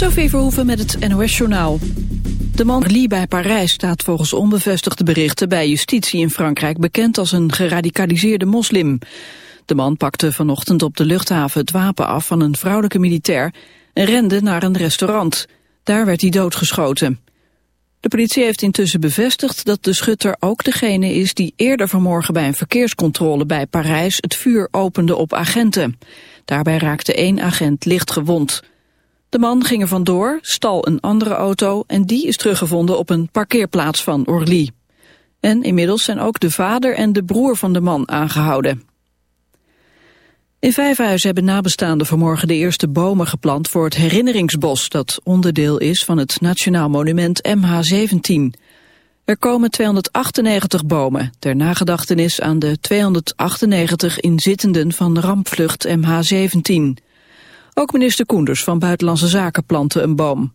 Sophie Verhoeven met het NOS-journaal. De man Lee bij Parijs staat volgens onbevestigde berichten bij justitie in Frankrijk bekend als een geradicaliseerde moslim. De man pakte vanochtend op de luchthaven het wapen af van een vrouwelijke militair en rende naar een restaurant. Daar werd hij doodgeschoten. De politie heeft intussen bevestigd dat de schutter ook degene is die eerder vanmorgen bij een verkeerscontrole bij Parijs het vuur opende op agenten. Daarbij raakte één agent licht gewond. De man ging er vandoor, stal een andere auto en die is teruggevonden op een parkeerplaats van Orly. En inmiddels zijn ook de vader en de broer van de man aangehouden. In Vijfhuizen hebben nabestaanden vanmorgen de eerste bomen geplant voor het herinneringsbos dat onderdeel is van het Nationaal Monument MH17. Er komen 298 bomen ter nagedachtenis aan de 298 inzittenden van rampvlucht MH17. Ook minister Koenders van Buitenlandse Zaken plantte een boom.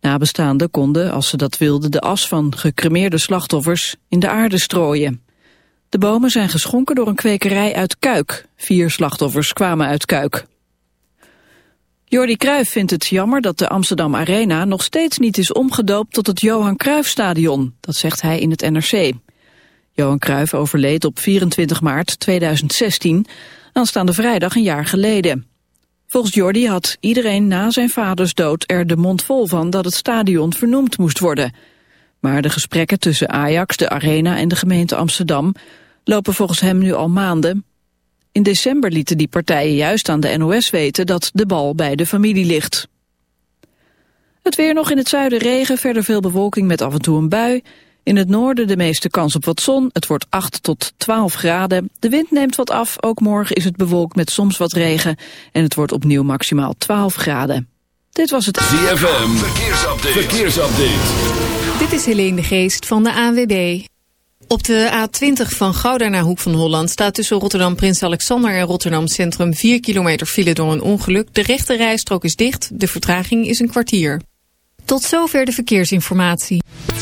Nabestaanden konden, als ze dat wilden, de as van gecremeerde slachtoffers in de aarde strooien. De bomen zijn geschonken door een kwekerij uit Kuik. Vier slachtoffers kwamen uit Kuik. Jordi Cruijff vindt het jammer dat de Amsterdam Arena nog steeds niet is omgedoopt tot het Johan Cruijffstadion. Dat zegt hij in het NRC. Johan Cruijff overleed op 24 maart 2016, aanstaande vrijdag een jaar geleden. Volgens Jordi had iedereen na zijn vaders dood er de mond vol van dat het stadion vernoemd moest worden. Maar de gesprekken tussen Ajax, de Arena en de gemeente Amsterdam lopen volgens hem nu al maanden. In december lieten die partijen juist aan de NOS weten dat de bal bij de familie ligt. Het weer nog in het zuiden regen, verder veel bewolking met af en toe een bui. In het noorden de meeste kans op wat zon. Het wordt 8 tot 12 graden. De wind neemt wat af. Ook morgen is het bewolkt met soms wat regen. En het wordt opnieuw maximaal 12 graden. Dit was het ZFM. Verkeersupdate. Verkeersupdate. Dit is Helene de Geest van de ANWB. Op de A20 van Gouda naar Hoek van Holland staat tussen Rotterdam Prins Alexander en Rotterdam Centrum 4 kilometer file door een ongeluk. De rechte rijstrook is dicht, de vertraging is een kwartier. Tot zover de verkeersinformatie.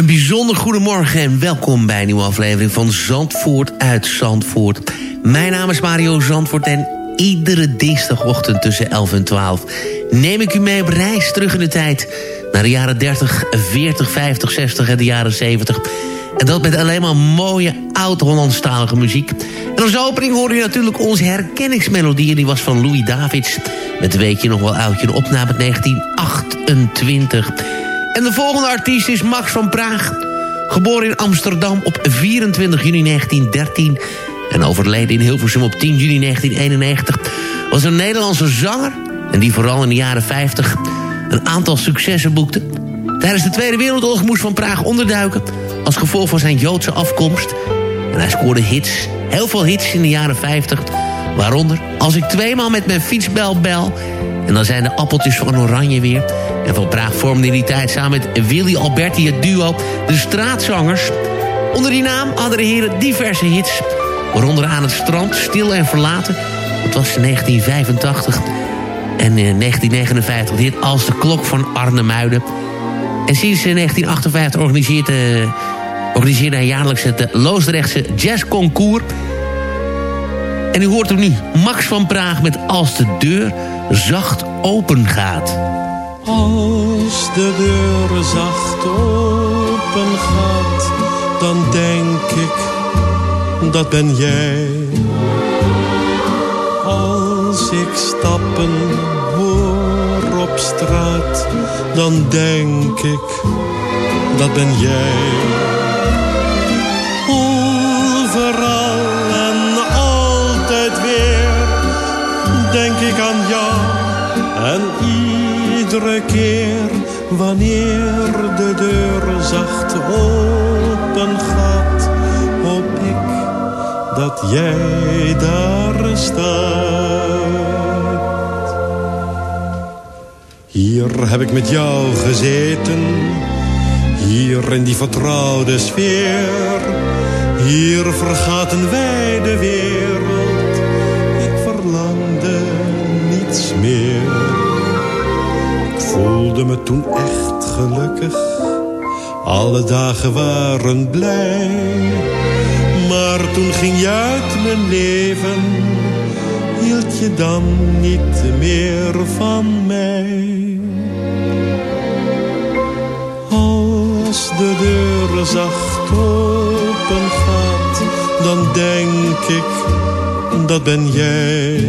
Een bijzonder goedemorgen en welkom bij een nieuwe aflevering van Zandvoort uit Zandvoort. Mijn naam is Mario Zandvoort en iedere dinsdagochtend tussen 11 en 12 neem ik u mee op reis terug in de tijd naar de jaren 30, 40, 50, 60 en de jaren 70. En dat met alleen maar mooie oud-Hollandstalige muziek. En als opening hoorde je natuurlijk onze herkenningsmelodie. En die was van Louis Davids. Met weet je nog wel oudje, een opname uit 1928. En de volgende artiest is Max van Praag. Geboren in Amsterdam op 24 juni 1913. En overleden in Hilversum op 10 juni 1991. Was een Nederlandse zanger. En die vooral in de jaren 50 een aantal successen boekte. Tijdens de Tweede Wereldoorlog moest Van Praag onderduiken... als gevolg van zijn Joodse afkomst. En hij scoorde hits, heel veel hits in de jaren 50. Waaronder Als ik tweemaal met mijn fietsbel bel... en dan zijn de appeltjes van Oranje weer... En Van Praag vormde in die tijd samen met Willy Alberti het duo De Straatzangers. Onder die naam hadden de heren diverse hits. Waaronder Aan het strand, Stil en Verlaten. Dat was in 1985. En in 1959 dit Als de klok van Arne Muiden. En sinds 1958 organiseert, uh, organiseerde hij jaarlijks het Loosdrechtse Jazz Concours. En u hoort hem nu, Max van Praag met Als de deur zacht open gaat. Als de deur zacht open gaat, dan denk ik, dat ben jij. Als ik stappen hoor op straat, dan denk ik, dat ben jij. Iedere keer wanneer de deur zacht open gaat, hoop ik dat jij daar staat. Hier heb ik met jou gezeten, hier in die vertrouwde sfeer. Hier vergaten wij de wereld, voelde me toen echt gelukkig, alle dagen waren blij. Maar toen ging je uit mijn leven, hield je dan niet meer van mij. Als de deur zacht open gaat, dan denk ik, dat ben jij.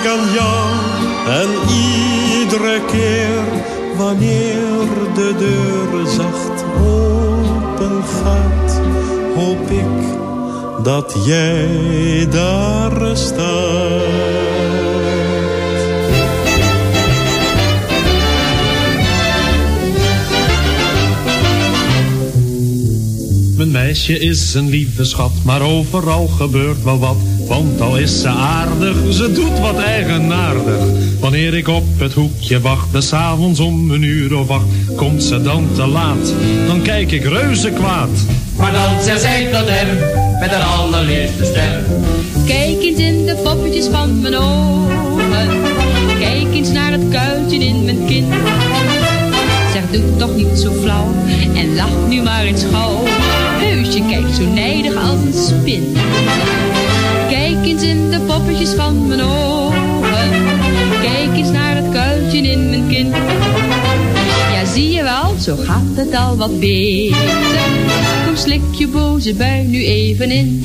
Ik aan jou en iedere keer wanneer de deur zacht open gaat, hoop ik dat jij daar staat. Mijn meisje is een lieve schat, maar overal gebeurt wel wat. Want al is ze aardig, ze doet wat eigenaardig. Wanneer ik op het hoekje wacht, des avonds om een uur of acht, komt ze dan te laat. Dan kijk ik reuze kwaad. Maar dan zegt zij tot hem, met haar allerliefste stem. Kijk eens in de poppetjes van mijn ogen. Kijk eens naar het kuiltje in mijn kin. Zeg, doe toch niet zo flauw en lach nu maar eens gauw. Heus, je kijkt zo nijdig als een spin. In de poppetjes van mijn ogen. Kijk eens naar het kuiltje in mijn kin. Ja, zie je wel, zo gaat het al wat beter. Kom, slik je boze bui nu even in.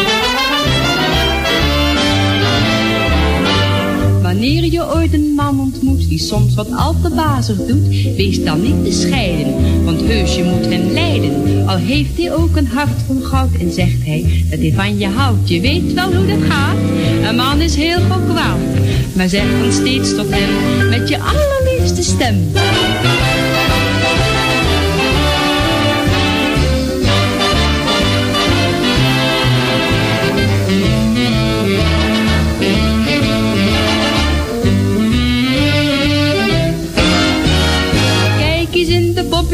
Wanneer je ooit een man ontmoet die soms wat al te bazig doet, wees dan niet te scheiden, want heus je moet hem leiden. Al heeft hij ook een hart van goud en zegt hij dat hij van je houdt. Je weet wel hoe dat gaat, een man is heel veel kwaad, maar zeg dan steeds tot hem met je allerliefste stem.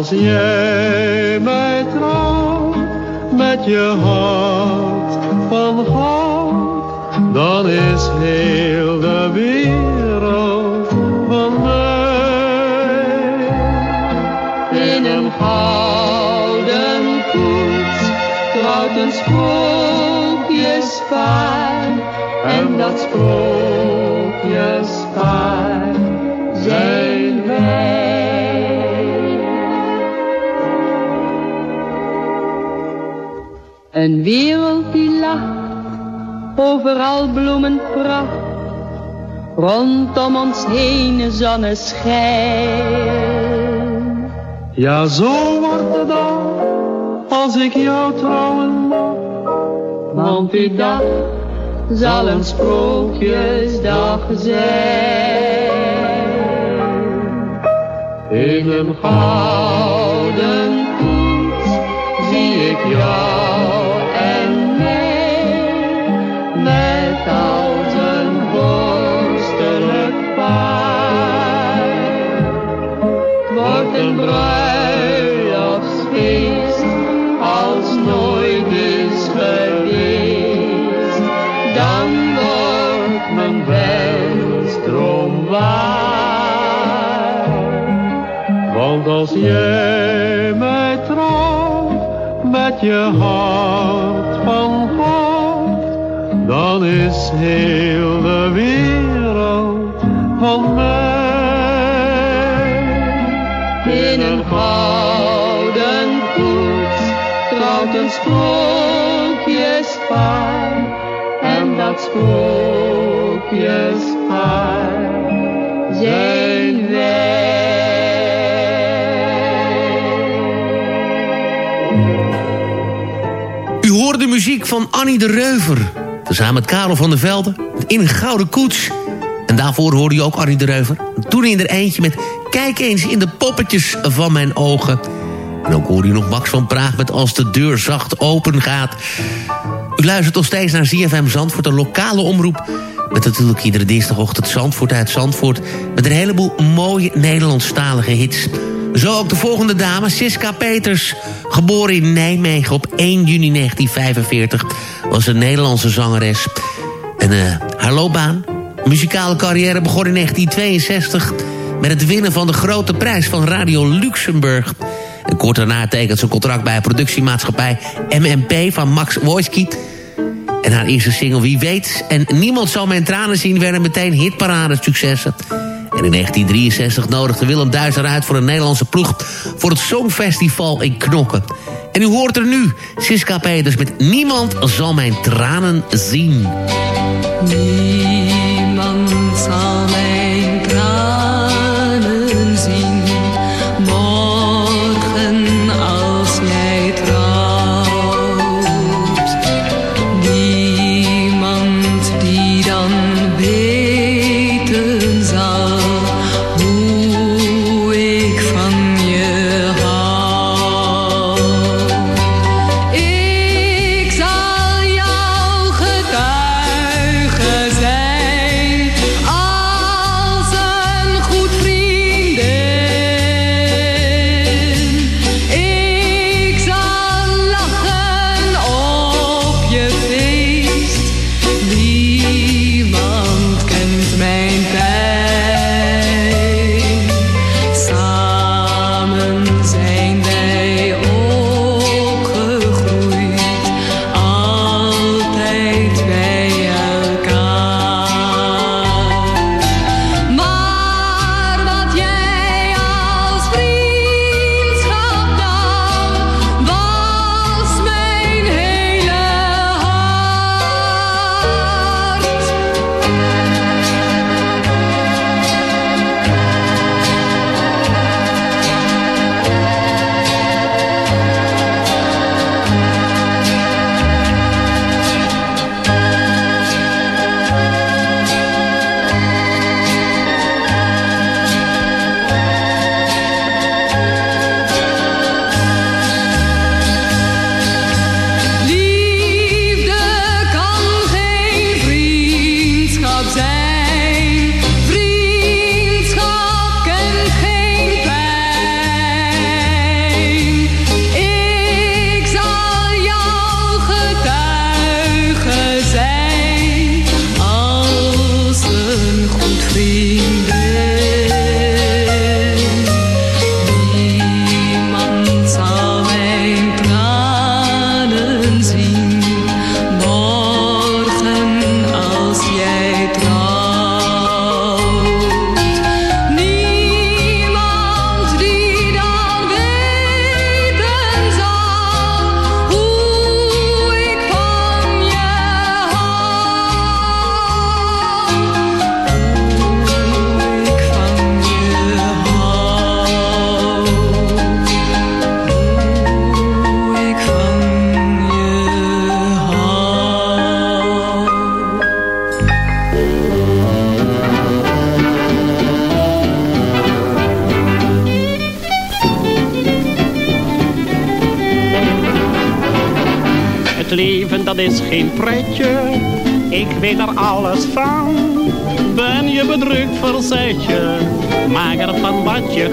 Als jij mij trouwt met je hart van goud, dan is heel de wereld van mij. In een gouden koets trouwt een sprookjespaar. En dat sprookjespaar Een wereld die lacht, overal bloemen pracht. Rondom ons heen zonneschijn. Ja, zo wordt het dan, als ik jou trouwen mag. Want die dag zal een sprookjesdag zijn. In een gouden koets zie ik jou als jij mij trouwt met je hart van goud, dan is heel muziek van Annie de Reuver. Tezamen met Karel van der Velde. In een gouden koets. En daarvoor hoorde je ook Annie de Reuver. Toen in er eentje met Kijk eens in de poppetjes van mijn ogen. En ook hoorde je nog Max van Praag met Als de deur zacht open gaat. U luistert nog steeds naar ZFM Zandvoort, een lokale omroep. Met natuurlijk iedere dinsdagochtend Zandvoort uit Zandvoort. Met een heleboel mooie Nederlandstalige hits. Zo ook de volgende dame, Siska Peters. Geboren in Nijmegen op 1 juni 1945. Was een Nederlandse zangeres. En eh, haar loopbaan, muzikale carrière begon in 1962... met het winnen van de grote prijs van Radio Luxemburg. En kort daarna tekent ze een contract bij een productiemaatschappij MMP van Max Wojski. En haar eerste single Wie Weet en Niemand Zal Mijn Tranen Zien... werden meteen hitparade successen. En in 1963 nodigde Willem Duizer uit voor een Nederlandse ploeg... voor het Songfestival in Knokken. En u hoort er nu, Siska Peters met Niemand Zal Mijn Tranen Zien. Je.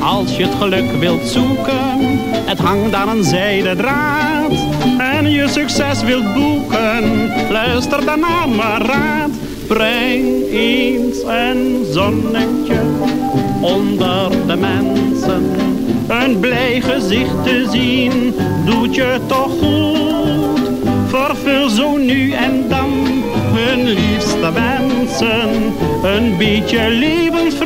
Als je het geluk wilt zoeken, het hangt aan een zijden draad. En je succes wilt boeken, luister dan naar mijn raad. Breng eens een zonnetje onder de mensen. Een blij gezicht te zien, doet je toch goed. Vervul zo nu en dan hun liefste wensen. Een beetje levensvreugd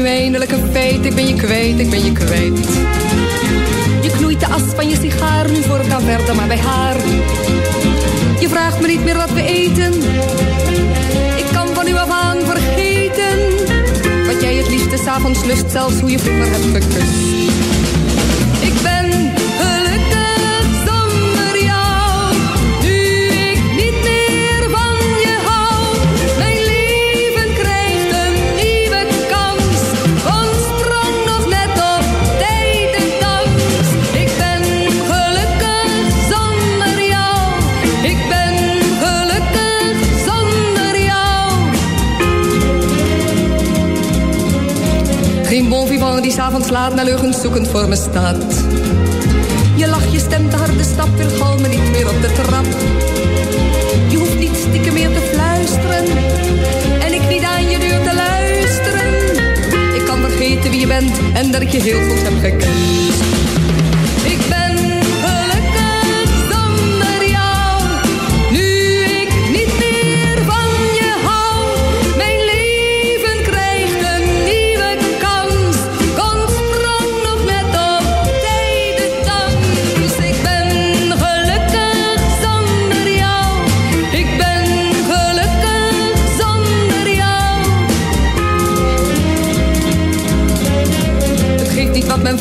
Nu een ik ben je kwijt, ik ben je kwijt. Je knoeit de as van je sigaar, nu voortaan verder maar bij haar. Je vraagt me niet meer wat we eten. Ik kan van u af vergeten. Wat jij het liefste s'avonds lust, zelfs hoe je vroeger hebt gekust. Bon vivant die s'avonds laat naar leugens zoekend voor me staat. Je lach, je stemt de harde stap, weergal me niet meer op de trap. Je hoeft niet stiekem meer te fluisteren. En ik niet aan je deur te luisteren. Ik kan vergeten wie je bent en dat ik je heel goed heb gekend.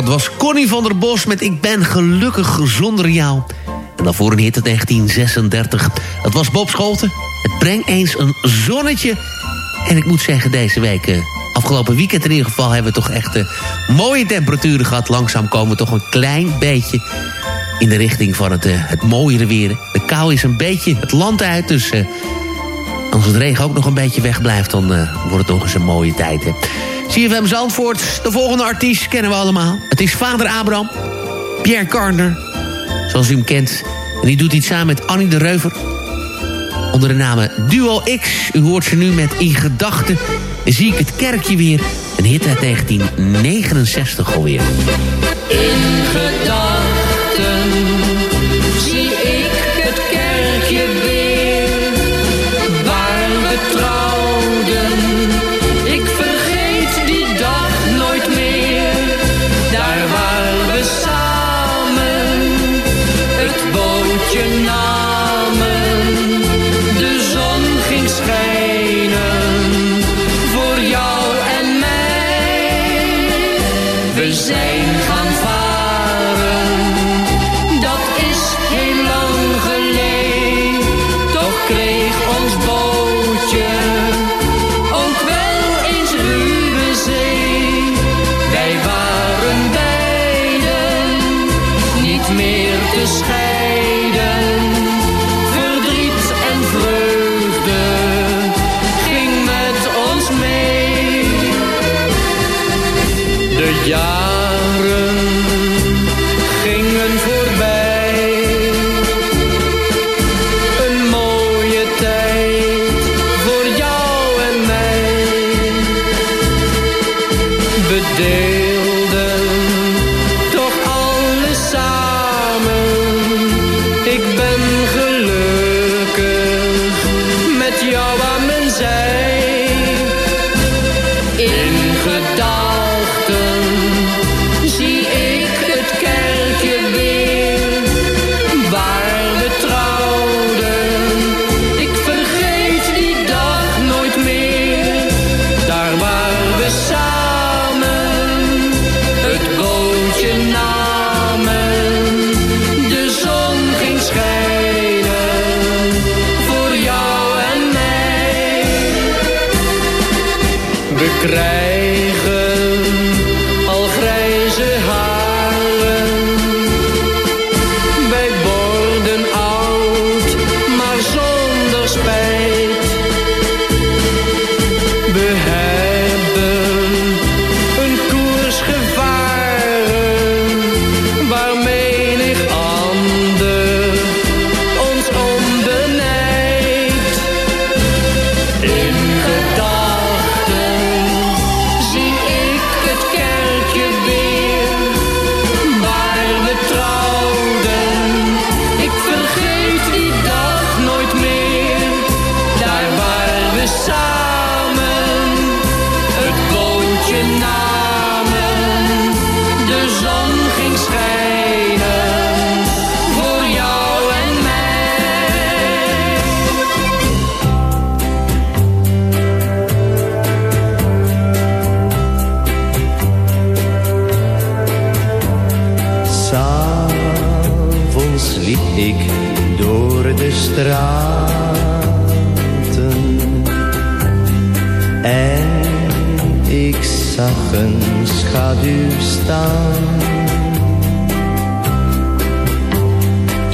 Dat was Connie van der Bos met Ik ben gelukkig zonder jou. En daarvoor een hit uit 1936. Dat was Bob Scholten. Het brengt eens een zonnetje. En ik moet zeggen, deze week... eh, afgelopen weekend in ieder geval... hebben we toch echt eh, mooie temperaturen gehad. Langzaam komen we toch een klein beetje... in de richting van het, eh, het mooiere weer. De kou is een beetje het land uit, dus... als het regen ook nog een beetje wegblijft... dan wordt het nog eens een mooie tijd. CFM Zandvoort, de volgende artiest kennen we allemaal. Het is vader Abraham, Pierre Carner, zoals u hem kent. En die doet iets samen met Annie de Reuver. Onder de naam Duo X. U hoort ze nu met In Gedachten. Zie ik het kerkje weer. Een hit uit 1969 alweer. In gedachten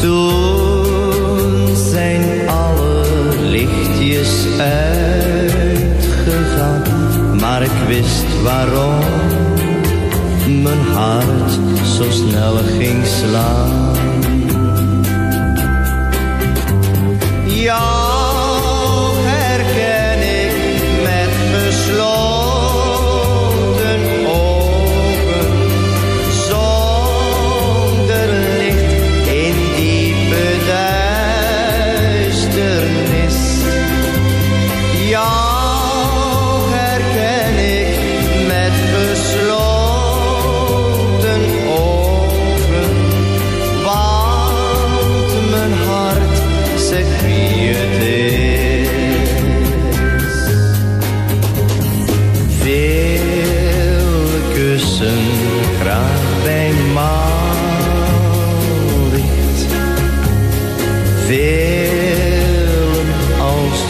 Toen zijn alle lichtjes uitgegaan, maar ik wist waarom mijn hart zo snel ging slaan.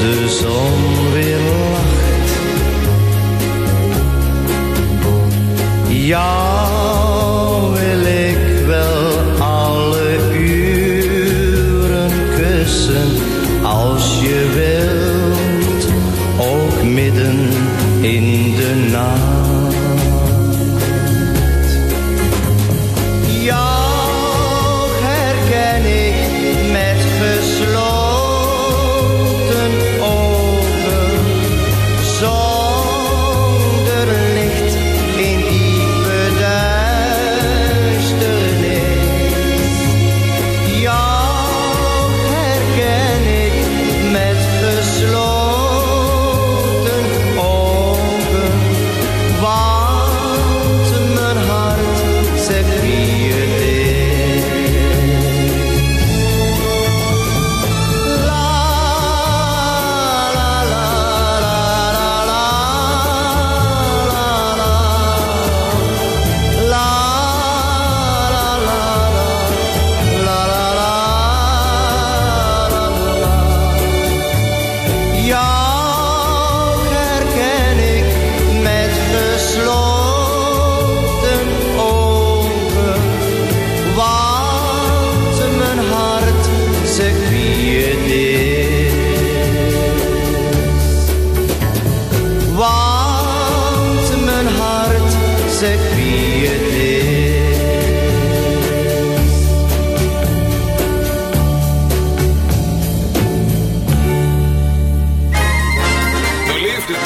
de zon weer lacht. Ja.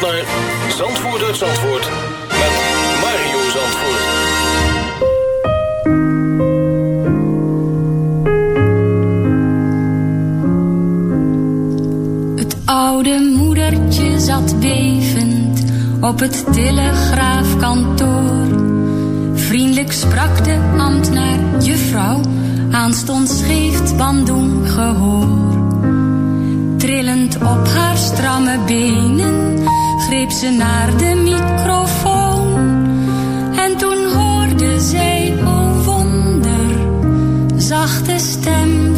naar Zandvoort met Mario Zandvoort. Het oude moedertje zat bevend op het telegraafkantoor. Vriendelijk sprak de ambtenaar, juffrouw, aanstonds geeft bandoen gehoor. Trillend op haar stramme benen greep ze naar de microfoon. En toen hoorde zij, oh wonder, zachte stem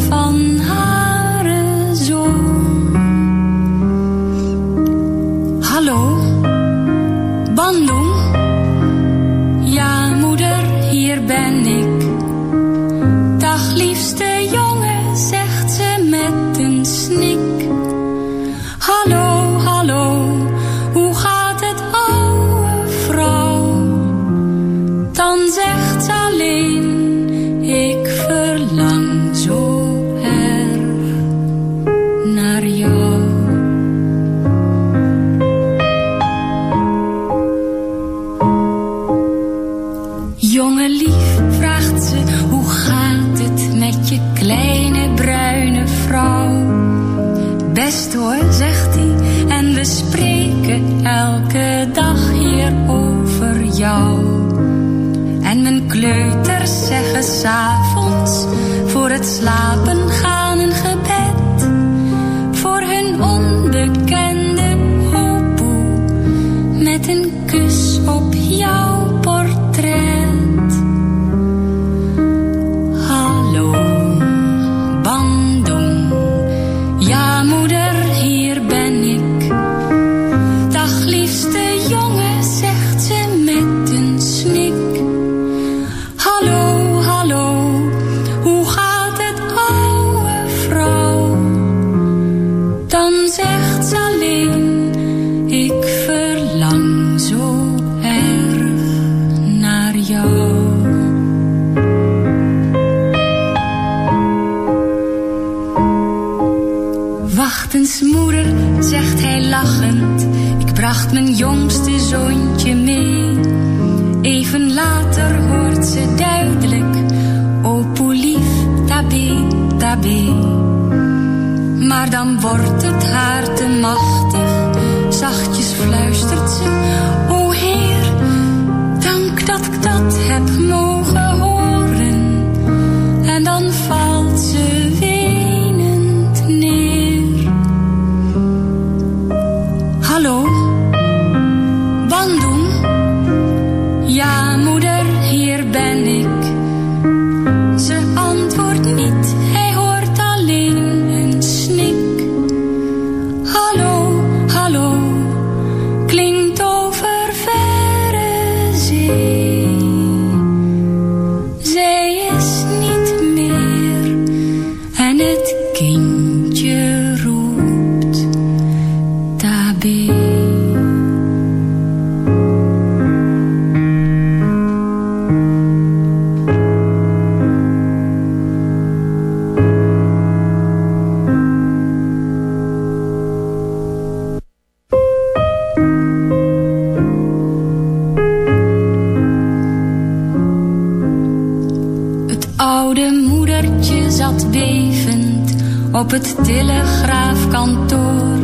op het telegraafkantoor.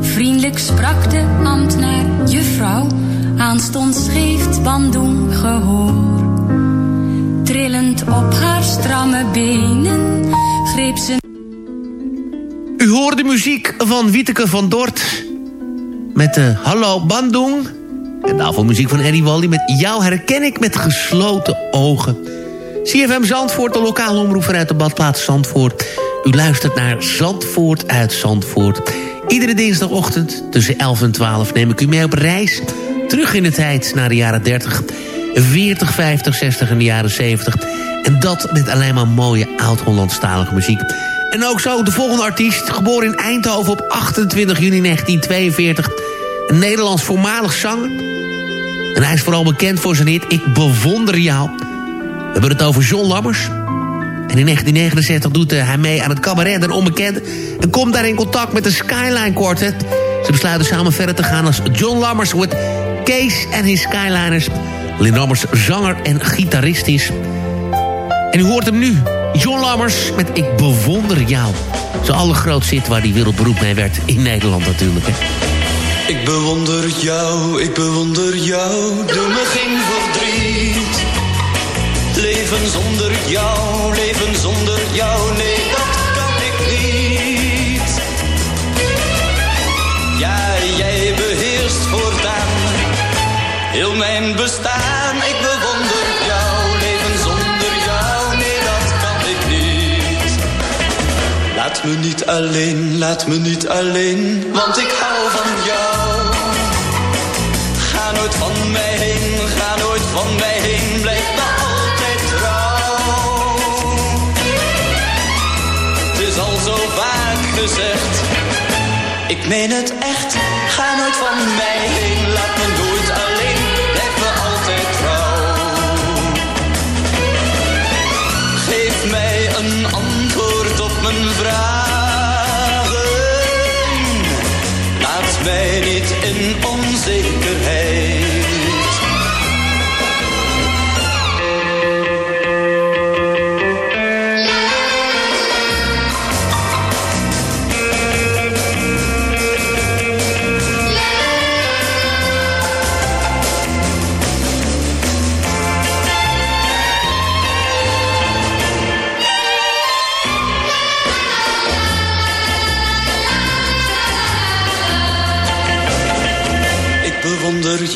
Vriendelijk sprak de ambtenaar, juffrouw, aanstonds geeft Bandung gehoor. Trillend op haar stramme benen greep ze U hoort de muziek van Wieteke van Dort. Met de Hallo Bandung. En daarvoor muziek van Eddie Walli met Jou herken ik met gesloten ogen. CFM Zandvoort, de lokale omroep vanuit de badplaats Zandvoort. U luistert naar Zandvoort uit Zandvoort. Iedere dinsdagochtend tussen 11 en 12 neem ik u mee op reis. Terug in de tijd naar de jaren 30, 40, 50, 60 en de jaren 70. En dat met alleen maar mooie oud-Hollandstalige muziek. En ook zo de volgende artiest, geboren in Eindhoven op 28 juni 1942. Een Nederlands voormalig zanger. En hij is vooral bekend voor zijn hit Ik bewonder jou. We hebben het over John Lammers. En in 1969 doet eh, hij mee aan het cabaret en onbekend... en komt daar in contact met de Skyline Quartet. Ze besluiten samen verder te gaan als John Lammers... with Kees en his Skyliners. Lynn Lammers zanger en gitarist is. En u hoort hem nu, John Lammers met Ik bewonder jou. Zijn allergrootste hit waar die wereldberoep mee werd in Nederland natuurlijk. Hè. Ik bewonder jou, ik bewonder jou, doe me geen verdriet. Leven zonder jou, leven zonder jou, nee dat kan ik niet. Ja, jij beheerst voortaan heel mijn bestaan. Ik bewonder jou, leven zonder jou, nee dat kan ik niet. Laat me niet alleen, laat me niet alleen, want ik hou van jou. Ga nooit van mij meen het echt.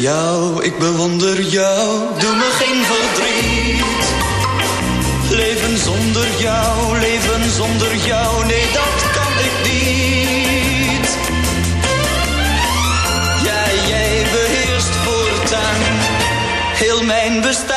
Jou, ik bewonder jou, doe me geen verdriet. Leven zonder jou, leven zonder jou, nee dat kan ik niet. Ja, jij beheerst voortaan heel mijn bestaan.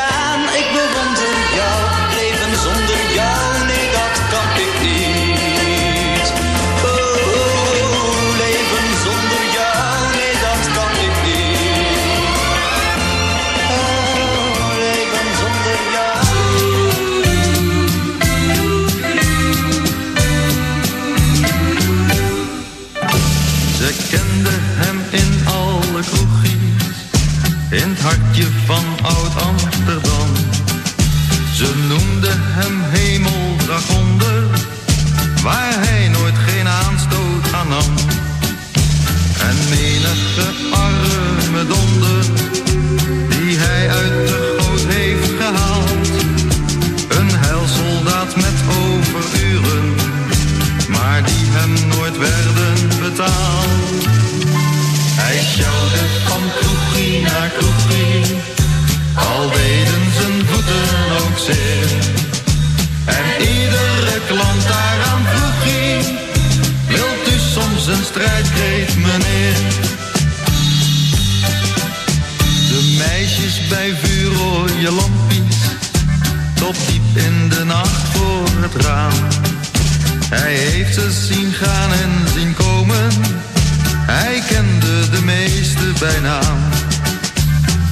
Ze zien gaan en zien komen. Hij kende de meeste bij naam.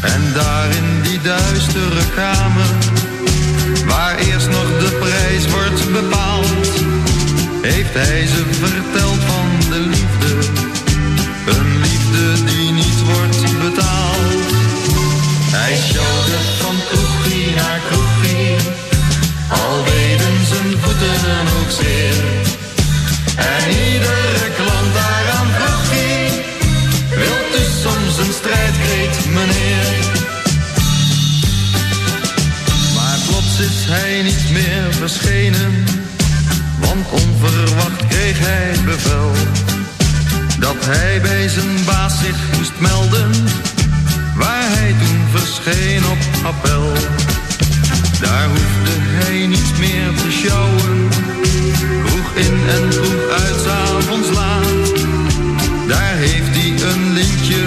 En daar in die duistere kamer, waar eerst nog de prijs wordt bepaald, heeft hij ze verteld want onverwacht kreeg hij bevel. Dat hij bij zijn baas zich moest melden, waar hij toen verscheen op appel. Daar hoefde hij niet meer te sjouwen, vroeg in en vroeg uit avonds laat. Daar heeft hij een lintje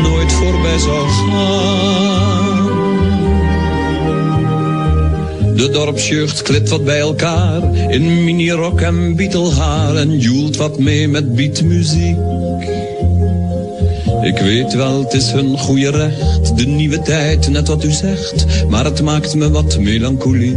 nooit voorbij zou gaan. De dorpsjeugd klit wat bij elkaar in minirok en bietelhaar en joelt wat mee met beatmuziek. Ik weet wel, het is hun goede recht, de nieuwe tijd, net wat u zegt, maar het maakt me wat melancholiek.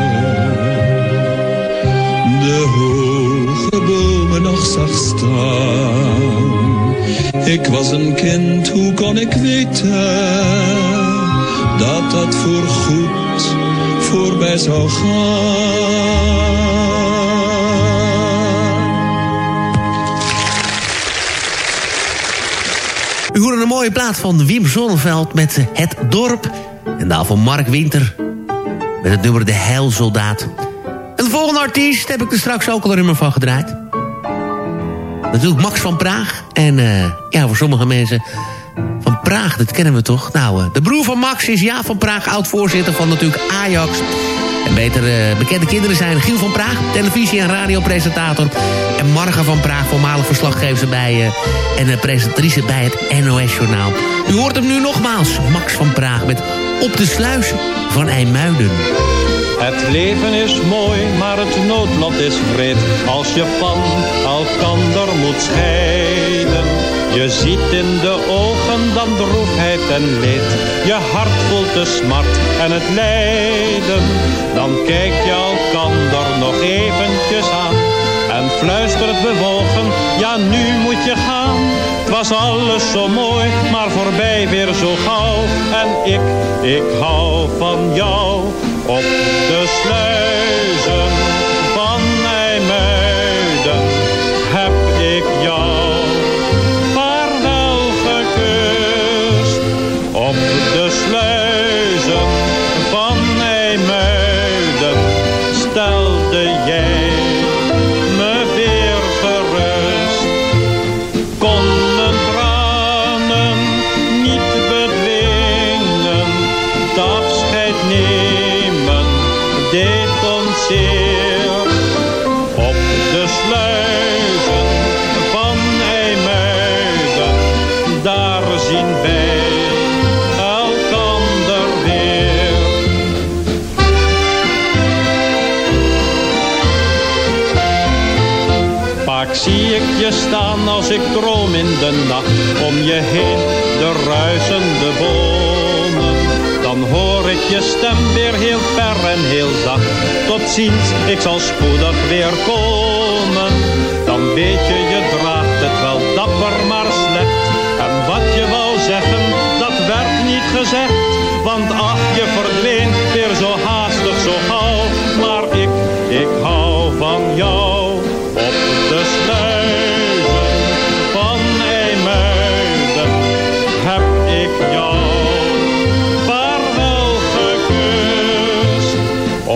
Ik was een kind, hoe kon ik weten dat dat voor goed voorbij zou gaan? U hoorde een mooie plaat van Wim Zonneveld met Het Dorp. En daarvan Mark Winter met het nummer De Heilsoldaat. En de volgende artiest heb ik er straks ook al een nummer van gedraaid. Natuurlijk Max van Praag. En uh, ja, voor sommige mensen van Praag, dat kennen we toch? Nou, uh, de broer van Max is Ja van Praag, oud-voorzitter van natuurlijk Ajax. En beter uh, bekende kinderen zijn Giel van Praag, televisie- en radiopresentator. En Marga van Praag, voormalig verslaggever bij, en uh, presentatrice bij het NOS-journaal. U hoort hem nu nogmaals, Max van Praag met Op de Sluis van IJmuiden. Het leven is mooi, maar het noodlot is vreed. Als je van elkander moet scheiden. Je ziet in de ogen dan droefheid en leed. Je hart voelt de smart en het lijden. Dan kijk je elkander nog eventjes aan. En fluistert bewogen, ja nu moet je gaan. Het was alles zo mooi, maar voorbij weer zo gauw. En ik, ik hou van jou op de sluizen je stem weer heel ver en heel zacht. Tot ziens, ik zal spoedig weer komen. Dan weet je, je draagt het wel dapper, maar slecht. En wat je wou zeggen, dat werd niet gezegd. Want ach, je verdween weer zo haastig,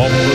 Op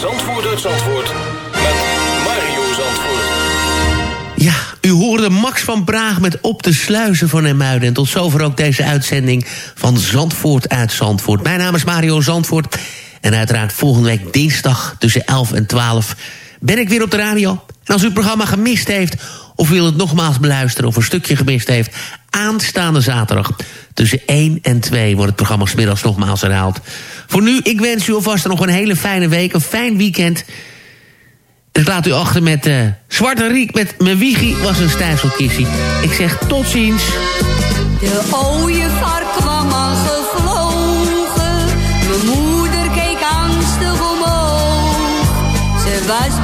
Zandvoort uit Zandvoort. Met Mario Zandvoort. Ja, u hoorde Max van Braag met Op de Sluizen van Hermuiden. En tot zover ook deze uitzending van Zandvoort uit Zandvoort. Mijn naam is Mario Zandvoort. En uiteraard volgende week dinsdag tussen 11 en 12 ben ik weer op de radio. En als u het programma gemist heeft of wil het nogmaals beluisteren... of een stukje gemist heeft aanstaande zaterdag. Tussen 1 en 2 wordt het programma smiddags nogmaals herhaald. Voor nu, ik wens u alvast nog een hele fijne week, een fijn weekend. Ik laat u achter met eh, uh, Zwarte Riek met mijn wiegie was een stijfselkissie. Ik zeg tot ziens. De ooievaar kwam al gevlogen. Mijn moeder keek angstig omhoog. Ze was